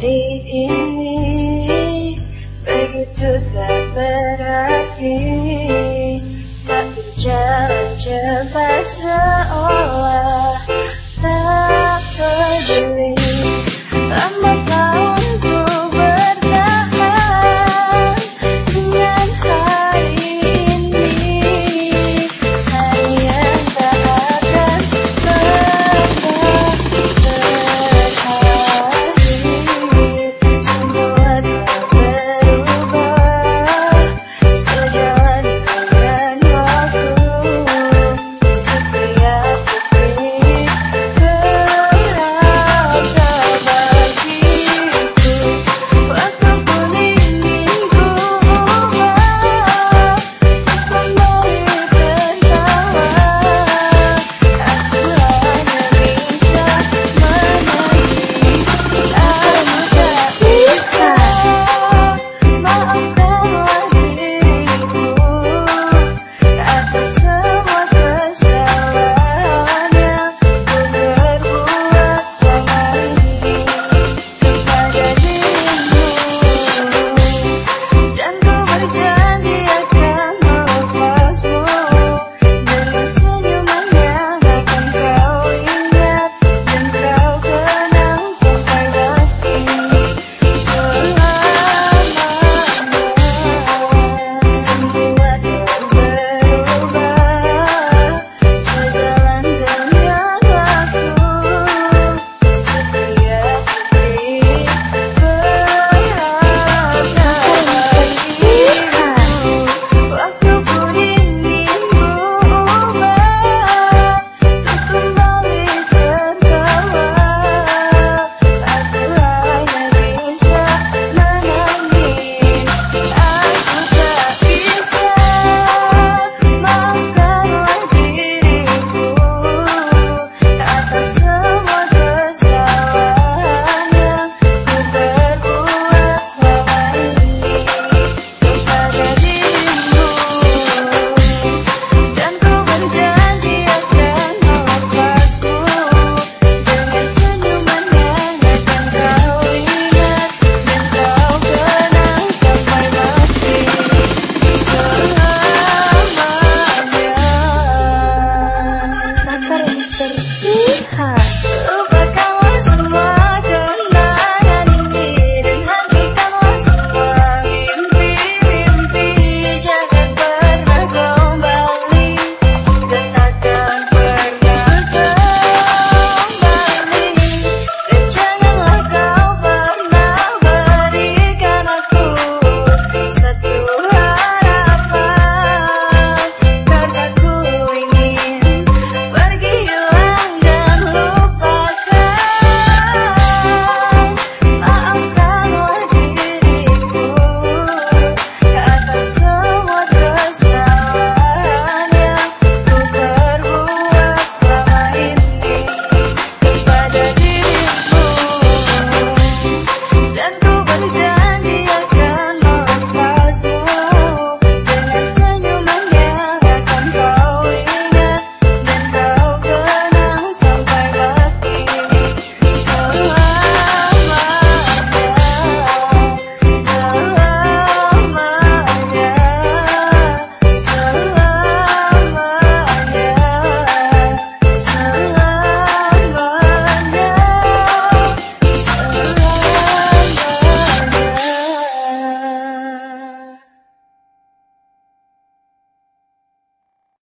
hari ini begitu tak berarti tak berjalan cepat